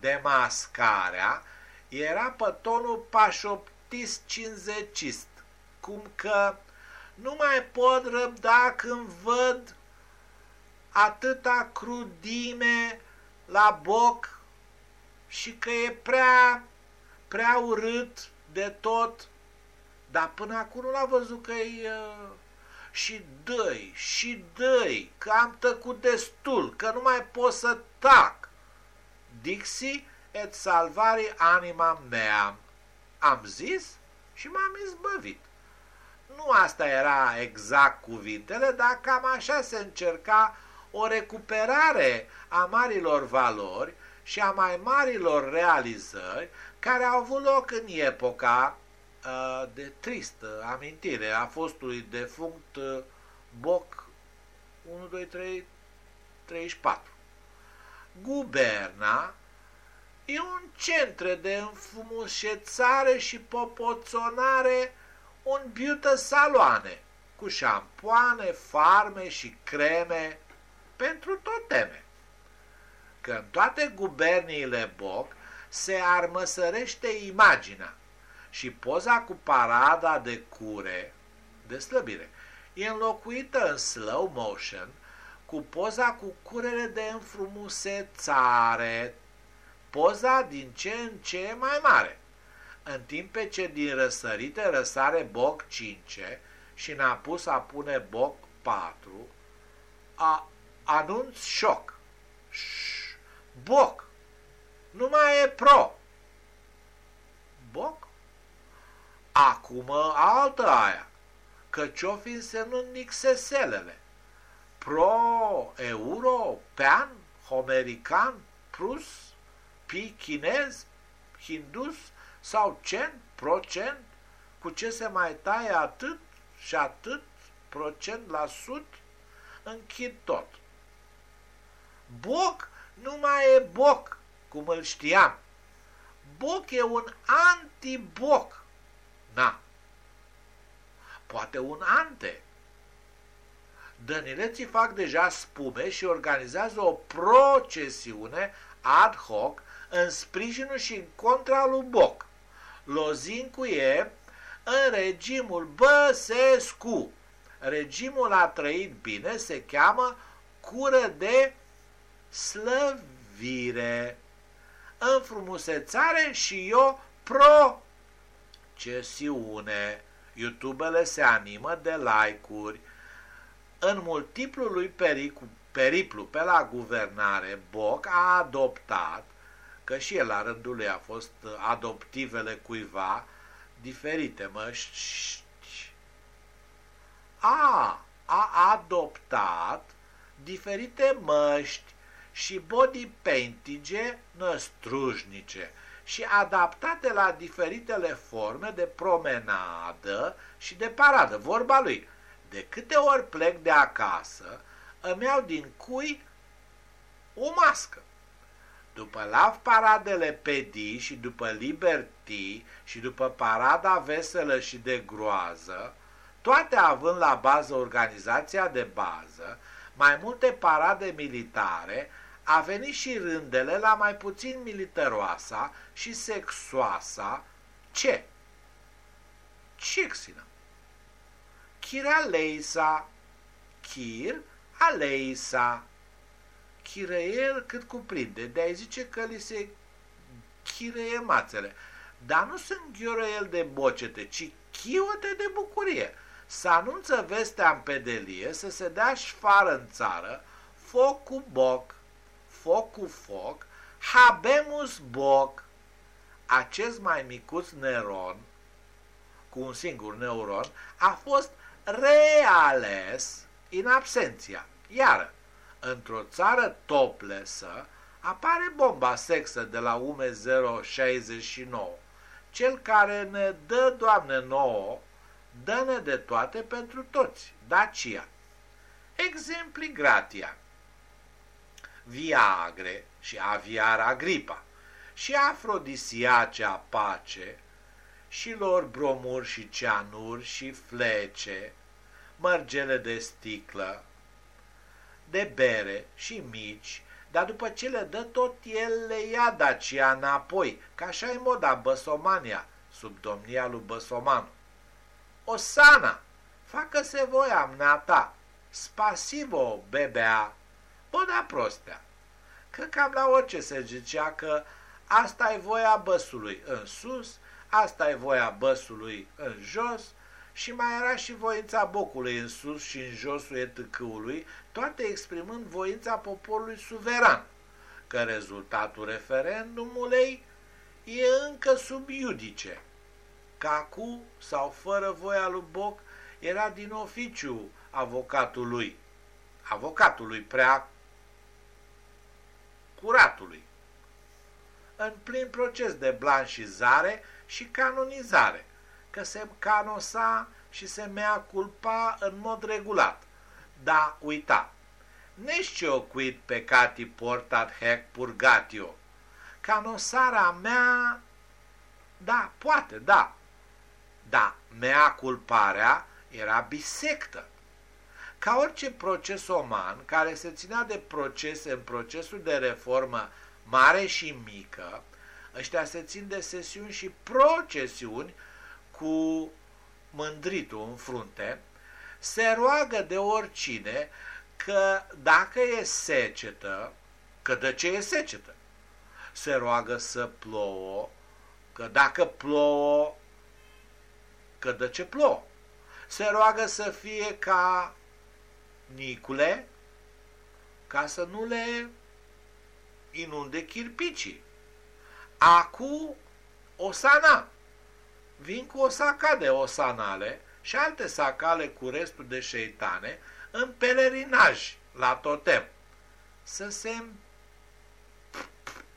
Demascarea era pe tonul pașoptist cinzecist, cum că nu mai pot răbda când văd atâta crudime la boc și că e prea, prea urât de tot, dar până acum nu l-a văzut că e uh, și dăi, și dăi, că am tăcut destul, că nu mai pot să tac. Dixi et salvari anima mea. Am zis și m-am izbăvit. Nu asta era exact cuvintele, dar cam așa se încerca o recuperare a marilor valori și a mai marilor realizări care au avut loc în epoca de tristă amintire a fostului defunct Boc 1, 2, 3, 34. Guberna e un centru de înfumușețare și popoțonare un biută saloane, cu șampoane, farme și creme pentru tot teme. Că în toate guberniile Boc se armăsărește imaginea și poza cu parada de cure, de slăbire, e înlocuită în slow motion cu poza cu curele de înfrumusețare, poza din ce în ce mai mare. în timp ce din răsărite răsare boc 5 și în apus apune boc 4, a, anunț șoc. Șș, boc. Nu mai e pro. Boc? Acum altă aia, că ce-o fi însemnând nixeselele. Pro, euro, pean, homerican, prus, pi chinez, hindus sau cent, procent, cu ce se mai taie atât și atât procent la sud, închid tot. Boc nu mai e boc, cum îl știam. Boc e un antiboc. Na. Poate un ante. Dănileții fac deja spume și organizează o procesiune ad hoc în sprijinul și în contra lui Boc. Lozincu e în regimul Băsescu. Regimul a trăit bine, se cheamă cură de slăvire, înfrumusețare și eu procesiune. YouTube-ele se animă de like-uri. În multiplul lui periplu pe la guvernare, Boc a adoptat, că și el la rândul lui a fost adoptivele cuiva, diferite măști, a, a adoptat diferite măști și body paintige năstrujnice și adaptate la diferitele forme de promenadă și de paradă. Vorba lui, de câte ori plec de acasă, îmi iau din cui o mască. După Lav Paradele Pedi și după Liberty și după Parada Veselă și de Groază, toate având la bază organizația de bază, mai multe parade militare, a venit și rândele la mai puțin militaroasa și sexoasa ce? Cixina. Chiraleisa. Chir aleisa. Chirăiel cât cuprinde, de a zice că li se chireie mațele. Dar nu sunt ghiorăiel de bocete, ci chiote de bucurie. Să anunță vestea în pedelie, să se dea șfară în țară, foc cu boc, foc cu foc, habemus boc. Acest mai micuț neuron, cu un singur neuron, a fost reales în absenția. Iar, într-o țară toplesă, apare bomba sexă de la UME 069, cel care ne dă, Doamne, nouă, dă-ne de toate pentru toți, Dacia. Exempli gratia. Viagre și aviar agripa și afrodisiace apace și lor bromuri și ceanuri și flece, mărgele de sticlă, de bere și mici, dar după ce le dă tot el le ia Dacia înapoi, ca așa e moda Băsomania, sub domnia lui Băsomanu. Osana, facă-se voia mnata, spasivo, bebea, da prostea. Că cam la orice se zicea că asta e voia băsului în sus, asta e voia băsului în jos și mai era și voința bocului în sus și în josul etâcâului, toate exprimând voința poporului suveran, că rezultatul referendumului e încă sub iudice ca cu sau fără voia lui Boc, era din oficiu avocatul lui, avocatului prea curatului, în plin proces de blanșizare și canonizare, că se canosa și se mea culpa în mod regulat. Da, uita, nesciocuit peccati portat hec purgatio. Canosarea mea, da, poate, da, da, mea culparea era bisectă. Ca orice proces oman care se ținea de procese în procesul de reformă mare și mică, ăștia se țin de sesiuni și procesiuni cu mândritul în frunte, se roagă de oricine că dacă e secetă, că de ce e secetă? Se roagă să plouă, că dacă plouă, că de ce plouă. Se roagă să fie ca Nicule, ca să nu le inunde chirpicii. Acu Osana. Vin cu o saca de osanale și alte sacale cu restul de șeitane în pelerinaj la totem. Să se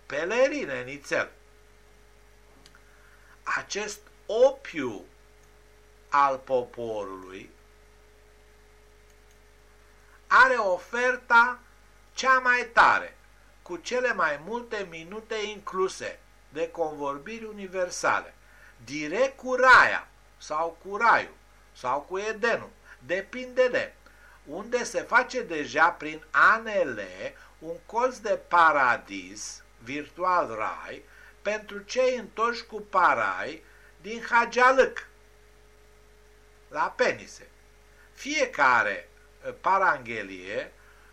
pelerine nițel. Acest opiu al poporului are oferta cea mai tare, cu cele mai multe minute incluse de convorbiri universale, direct cu raia sau cu raiul sau cu Edenul, depinde de unde se face deja prin anele un colț de paradis, virtual rai, pentru cei întorși cu parai din Hajalâc, la penise. Fiecare eh, paranghelie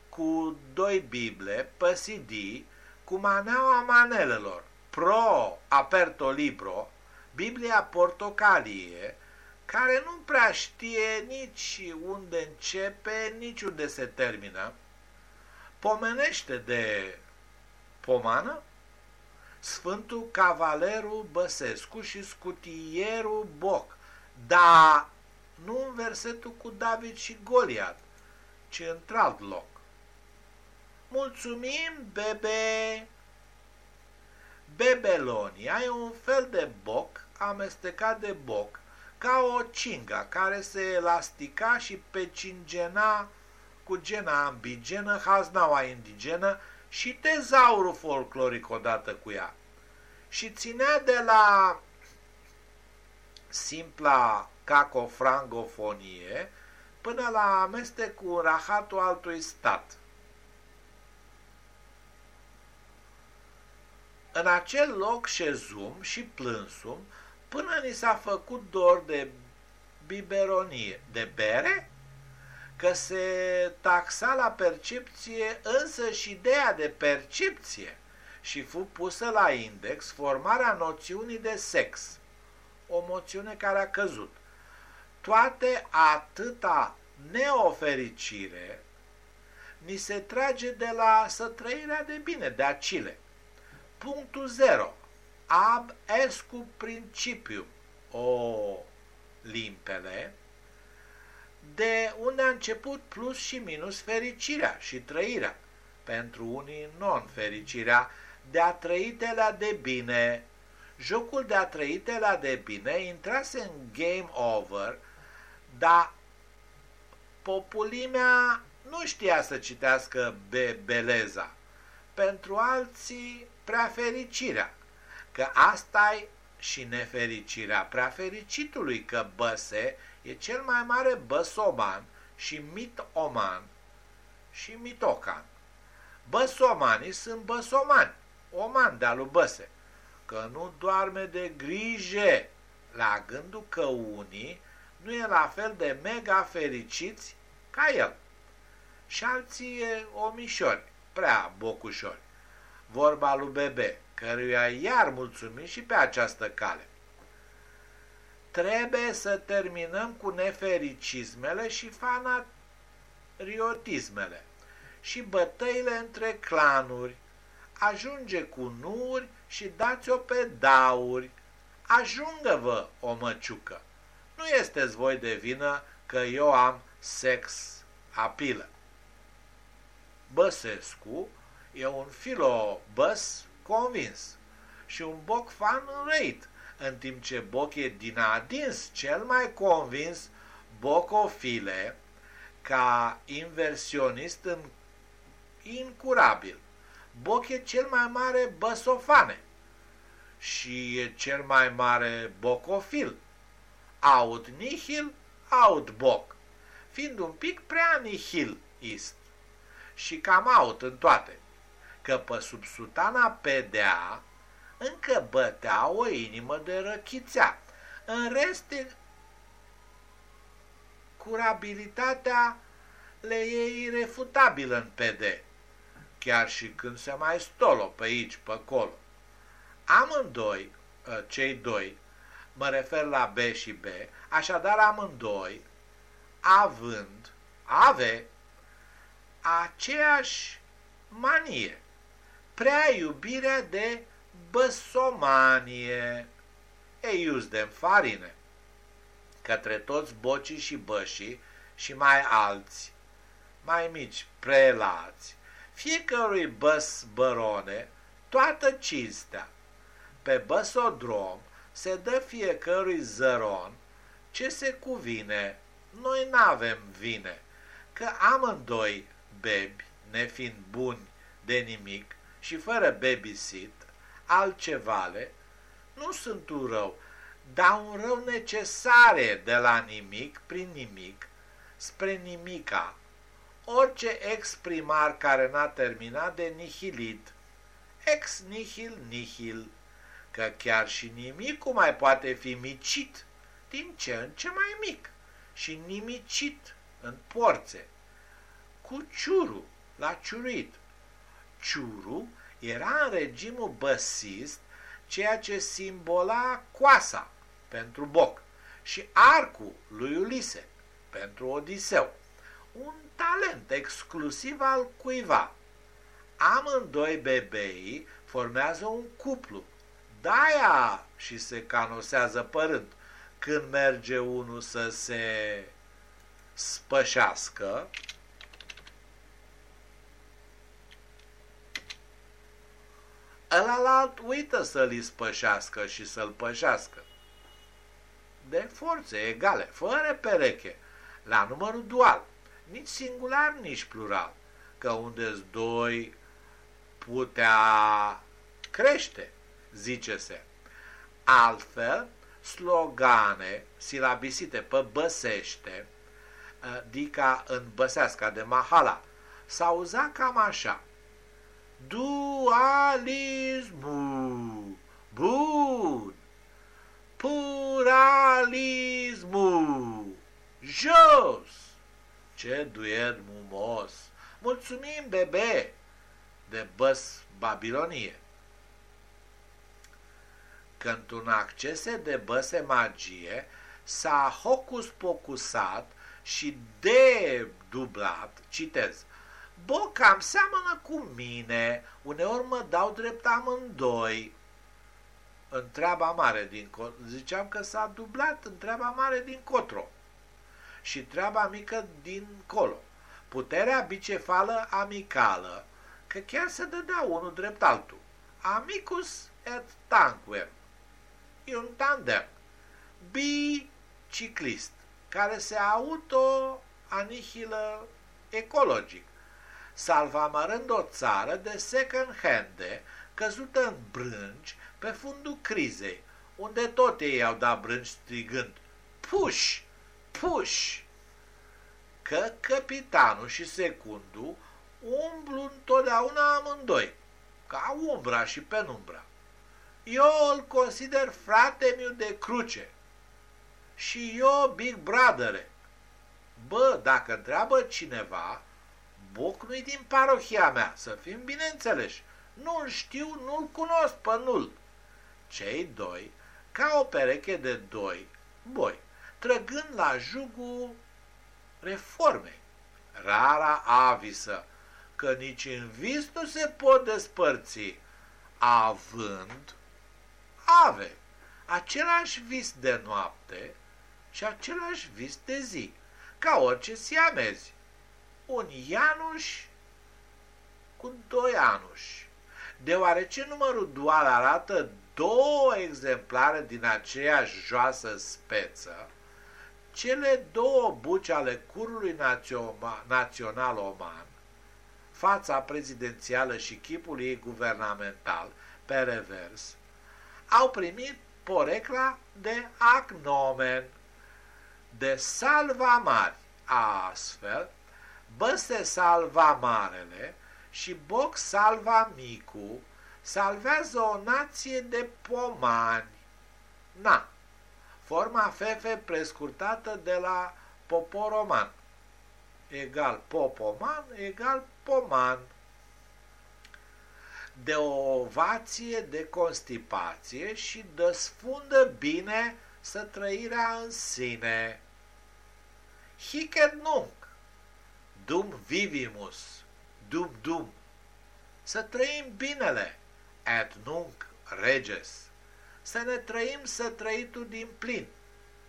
cu doi Bible pe CD cu maneaua manelelor, pro aperto libro, Biblia portocalie, care nu prea știe nici unde începe, nici unde se termină, pomenește de pomană, Sfântul Cavaleru Băsescu și Scutierul Boc, dar nu în versetul cu David și Goliat, ci într-alt loc. Mulțumim, bebe! Bebelonia e un fel de boc amestecat de boc, ca o cinga care se elastica și pecingena cu gena ambigenă, haznaua indigenă și tezaurul folcloric odată cu ea. Și ținea de la simpla cacofrangofonie până la amestec cu rahatul altui stat. În acel loc șezum și plânsum până ni s-a făcut dor de biberonie, de bere, că se taxa la percepție însă și ideea de percepție și fu pusă la index formarea noțiunii de sex, o moțiune care a căzut. Toate atâta neofericire ni se trage de la sătrăirea de bine, de acile. Punctul 0. Ab escu principium. O limpele, de unde a început plus și minus fericirea și trăirea. Pentru unii non-fericirea de a trăitelea de bine. Jocul de a trăitelea de bine intrase în game over, dar populimea nu știa să citească be beleza. Pentru alții, prea fericirea, că asta e și nefericirea prea fericitului, că băse e cel mai mare băsoman și mitoman și mitocan. Băsomanii sunt băsomani, oman de lui Băse, că nu doarme de grijă la gândul că unii nu e la fel de mega fericiți ca el. Și alții e omișori, prea bocușori. Vorba lui Bebe, căruia iar mulțumim și pe această cale. Trebuie să terminăm cu nefericismele și fanatriotismele și bătăile între clanuri. Ajunge cu nuri și dați-o pe dauri. Ajungă-vă, o măciucă! Nu esteți voi de vină că eu am sex apilă. Băsescu e un filobăs convins și un boc fan înrăit, în timp ce Boc e din adins cel mai convins bocofile ca inversionist în incurabil. Boc e cel mai mare băsofane și e cel mai mare bocofil. Aut nihil, aut boc, fiind un pic prea ist și cam aut în toate, că pe sub sutana pedea încă bătea o inimă de răchițea. În rest, curabilitatea le e irefutabilă în PD, chiar și când se mai stolo pe aici, pe acolo. Amândoi, ă, cei doi, mă refer la B și B, așadar amândoi, având, ave, aceeași manie, prea iubirea de băsomanie, eius de farine, către toți bocii și bășii și mai alți, mai mici prelați, fiecărui băs bărone, toată cinstea. Pe băsodrom se dă fiecărui zăron ce se cuvine, noi n-avem vine, că amândoi bebi, nefiind buni de nimic și fără babysit, altcevale, nu sunt un rău, dar un rău necesare de la nimic prin nimic spre nimica. Orice exprimar care n-a terminat de nihilit, ex nihil nihil, că chiar și nimicul mai poate fi micit din ce în ce mai mic și nimicit în porțe, cu ciuru, la ciurit. Ciuru era în regimul băsist ceea ce simbola coasa pentru boc și arcul lui Ulise pentru Odiseu. Un talent exclusiv al cuiva. Amândoi bebei formează un cuplu. De-aia și se canosează părând când merge unul să se spășească, ălalt uită să-l spășească și să-l pășească. De forțe egale, fără pereche, la numărul dual, nici singular, nici plural, că unde doi putea crește, zice-se. Altfel, slogane silabisite pe băsește, adică în băseasca de mahala, s-auza cam așa. Dualismul, bun, pluralismul, jos, ce duet mumos, mulțumim, bebe, de băs Babilonie că într-un accese de băse magie s-a hocus-pocusat și de dublat, citez, Bă, cam seamănă cu mine, uneori mă dau drept amândoi. În treaba mare din ziceam că s-a dublat în treaba mare din cotro și treaba mică din colo. Puterea bicefală amicală, că chiar se dădea unul drept altul. Amicus et tanquem e un tandem. Biciclist care se auto-anihilă ecologic, salvamărând o țară de second hand căzută în brânci pe fundul crizei, unde tot ei au dat brânci strigând push, push, că capitanul și secundul umblu întotdeauna amândoi, ca umbra și penumbra. Eu îl consider frate meu de cruce și eu Big Brother. Bă, dacă întreabă cineva, Boc nu-i din parohia mea, să fim bineînțeleși. Nu-l știu, nu-l cunosc pe nu Cei doi, ca o pereche de doi, boi, trăgând la jugul reformei. Rara avisă, că nici în vis nu se pot despărți, având ave același vis de noapte și același vis de zi, ca orice siamezi. Un Ianuș cu doi anuși. Deoarece numărul dual arată două exemplare din aceeași joasă speță, cele două buci ale curului național oman, fața prezidențială și chipul ei guvernamental, pe revers, au primit porecla de agnomen, de salva mari. Astfel, băse salva marele și boc salva micu, salvează o nație de pomani. Na, forma fefe prescurtată de la poporoman, egal popoman, egal poman. De ovație, de constipație și desfundă bine să trăirea în sine. Hic et nunc, dum vivimus, dum dum, să trăim binele, et nunc reges, să ne trăim să trăitul din plin,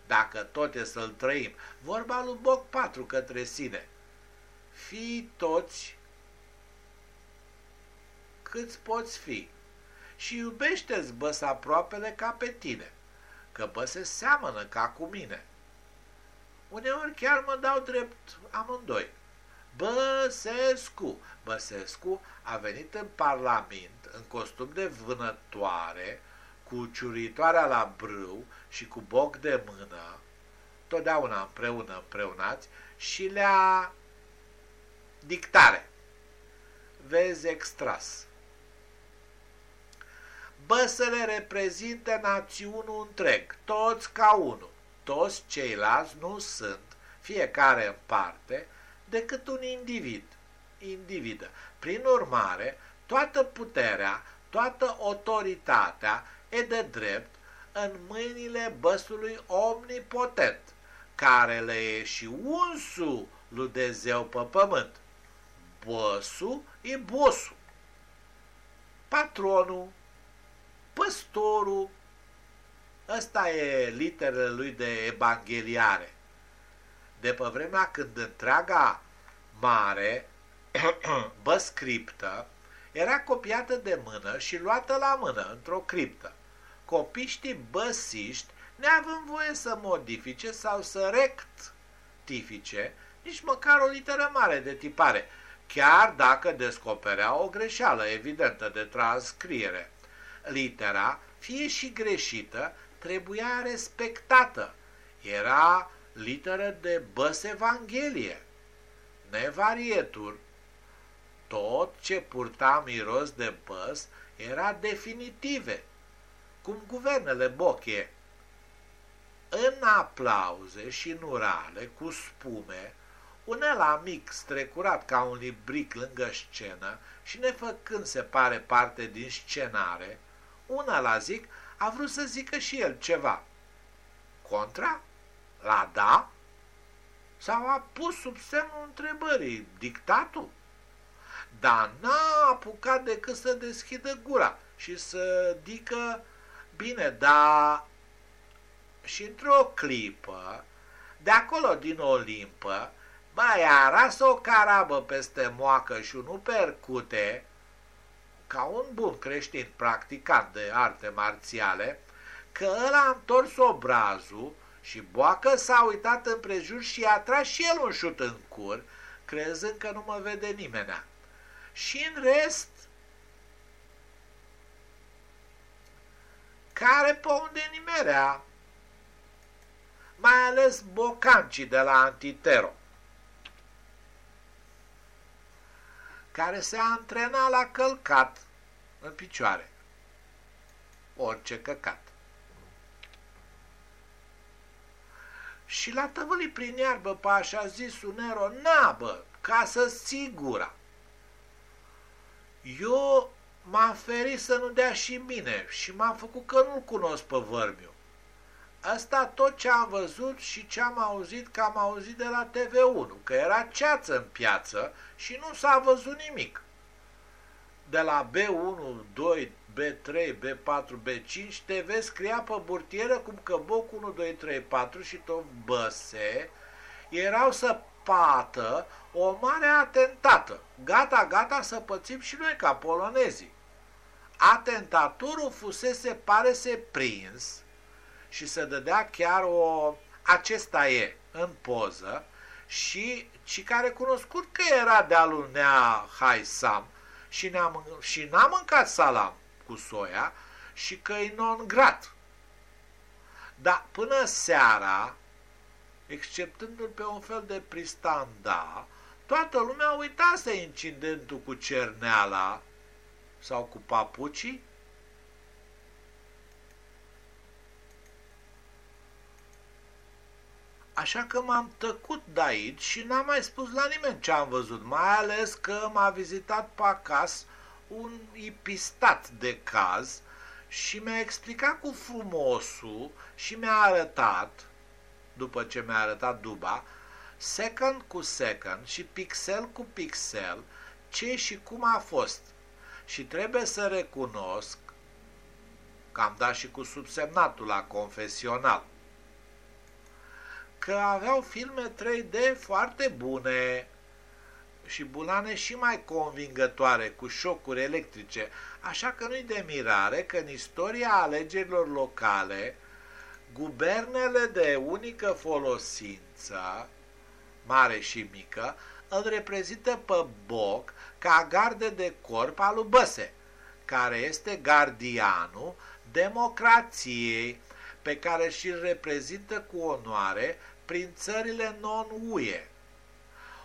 dacă tot e să-l trăim. Vorba lui Boc 4 către sine. Fii toți câți poți fi și iubește-ți băs aproapele ca pe tine, că bă se seamănă ca cu mine. Uneori chiar mă dau drept amândoi. Băsescu. Băsescu a venit în parlament în costum de vânătoare, cu ciuritoarea la brâu și cu boc de mână, totdeauna împreună împreunați, și le-a dictare. Vezi extras. Băsele reprezintă națiunul întreg, toți ca unul. Toți ceilalți nu sunt, fiecare în parte, decât un individ, individă. Prin urmare, toată puterea, toată autoritatea e de drept în mâinile băsului omnipotent, care le e și unsul lui Dumnezeu pe pământ. Băsul e bosul, patronul, păstorul, ăsta e literele lui de evangheliare. De pe vremea când întreaga mare, bă scriptă, era copiată de mână și luată la mână într-o criptă. Copiștii băsiști neavând voie să modifice sau să rectifice nici măcar o literă mare de tipare, chiar dacă descoperea o greșeală evidentă de transcriere. Litera, fie și greșită, trebuia respectată. Era literă de băs Evanghelie, nevarietur, tot ce purta miros de băs era definitive, cum guvernele boche. În aplauze și în urale, cu spume, unela mic strecurat ca un libric lângă scenă și nefăcând se pare parte din scenare, una la zic a vrut să zică și el ceva. Contra? La da? Sau a pus sub semnul întrebării dictatul? dar n-a apucat decât să deschidă gura și să dică, bine, dar și într-o clipă, de acolo din Olimpă, mai arasă o carabă peste moacă și nu percute, ca un bun creștin practicant de arte marțiale, că ăla a întors obrazul și boacă s-a uitat împrejur și a tras și el un șut în cur, crezând că nu mă vede nimenea și în rest care pe unde nimerea, mai ales bocancii de la Antitero, care se antrena la călcat în picioare, orice căcat. Și la tăvăli prin iarbă pe așa zis un ero, nabă, ca să-ți ții gura eu m-am ferit să nu dea și mine și m-am făcut că nu-l cunosc pe vărmiu. Asta tot ce am văzut și ce am auzit că am auzit de la TV1, că era ceață în piață și nu s-a văzut nimic. De la B1, 2, B3, B4, B5, TV scria pe burtieră cum că Boc 1, 2, 3, 4 și tot băse erau să pată o mare atentată. Gata, gata să pățim și noi ca polonezii. Atentatorul fusese, pare se prins și se dădea chiar o... Acesta e, în poză, și, și care cunoscut că era de-a lui Nea Haisam și, ne-a, și n-a mâncat salam cu soia și că e non-grat. Dar până seara, exceptându-l pe un fel de pristanda, toată lumea uitase incidentul cu cerneala sau cu papucii. Așa că m-am tăcut de aici și n-am mai spus la nimeni ce am văzut, mai ales că m-a vizitat pe acasă un ipistat de caz și mi-a explicat cu frumosul și mi-a arătat, după ce mi-a arătat duba, second cu second și pixel cu pixel ce și cum a fost. Și trebuie să recunosc că am dat și cu subsemnatul la confesional că aveau filme 3D foarte bune și bulane și mai convingătoare, cu șocuri electrice, așa că nu-i de mirare că în istoria alegerilor locale, guvernele de unică folosință, mare și mică, îl reprezintă pe Boc ca garde de corp al lui Băse, care este gardianul democrației, pe care și-l reprezintă cu onoare prin țările non-UE.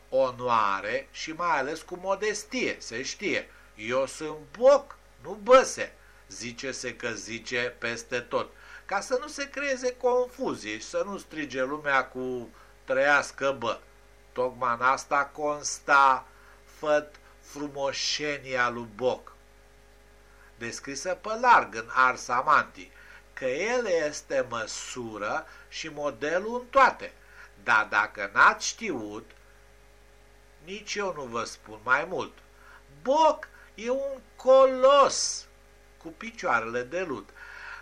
Onoare și mai ales cu modestie, se știe. Eu sunt boc, nu băse, zice-se că zice peste tot, ca să nu se creeze confuzie și să nu strige lumea cu trăiască bă. Tocmai în asta consta făt frumoșenia lui Boc, descrisă pe larg în Ars Amanti, că el este măsură și modelul în toate. Dar dacă n-ați știut, nici eu nu vă spun mai mult. Boc e un colos cu picioarele de lut.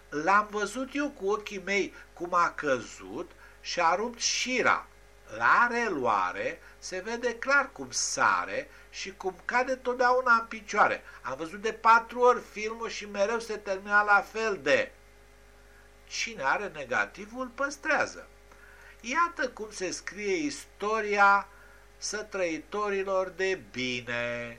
L-am văzut eu cu ochii mei cum a căzut și a rupt șira. La reluare se vede clar cum sare și cum cade totdeauna în picioare. Am văzut de patru ori filmul și mereu se termina la fel de cine are negativul păstrează. Iată cum se scrie istoria sătrăitorilor de bine.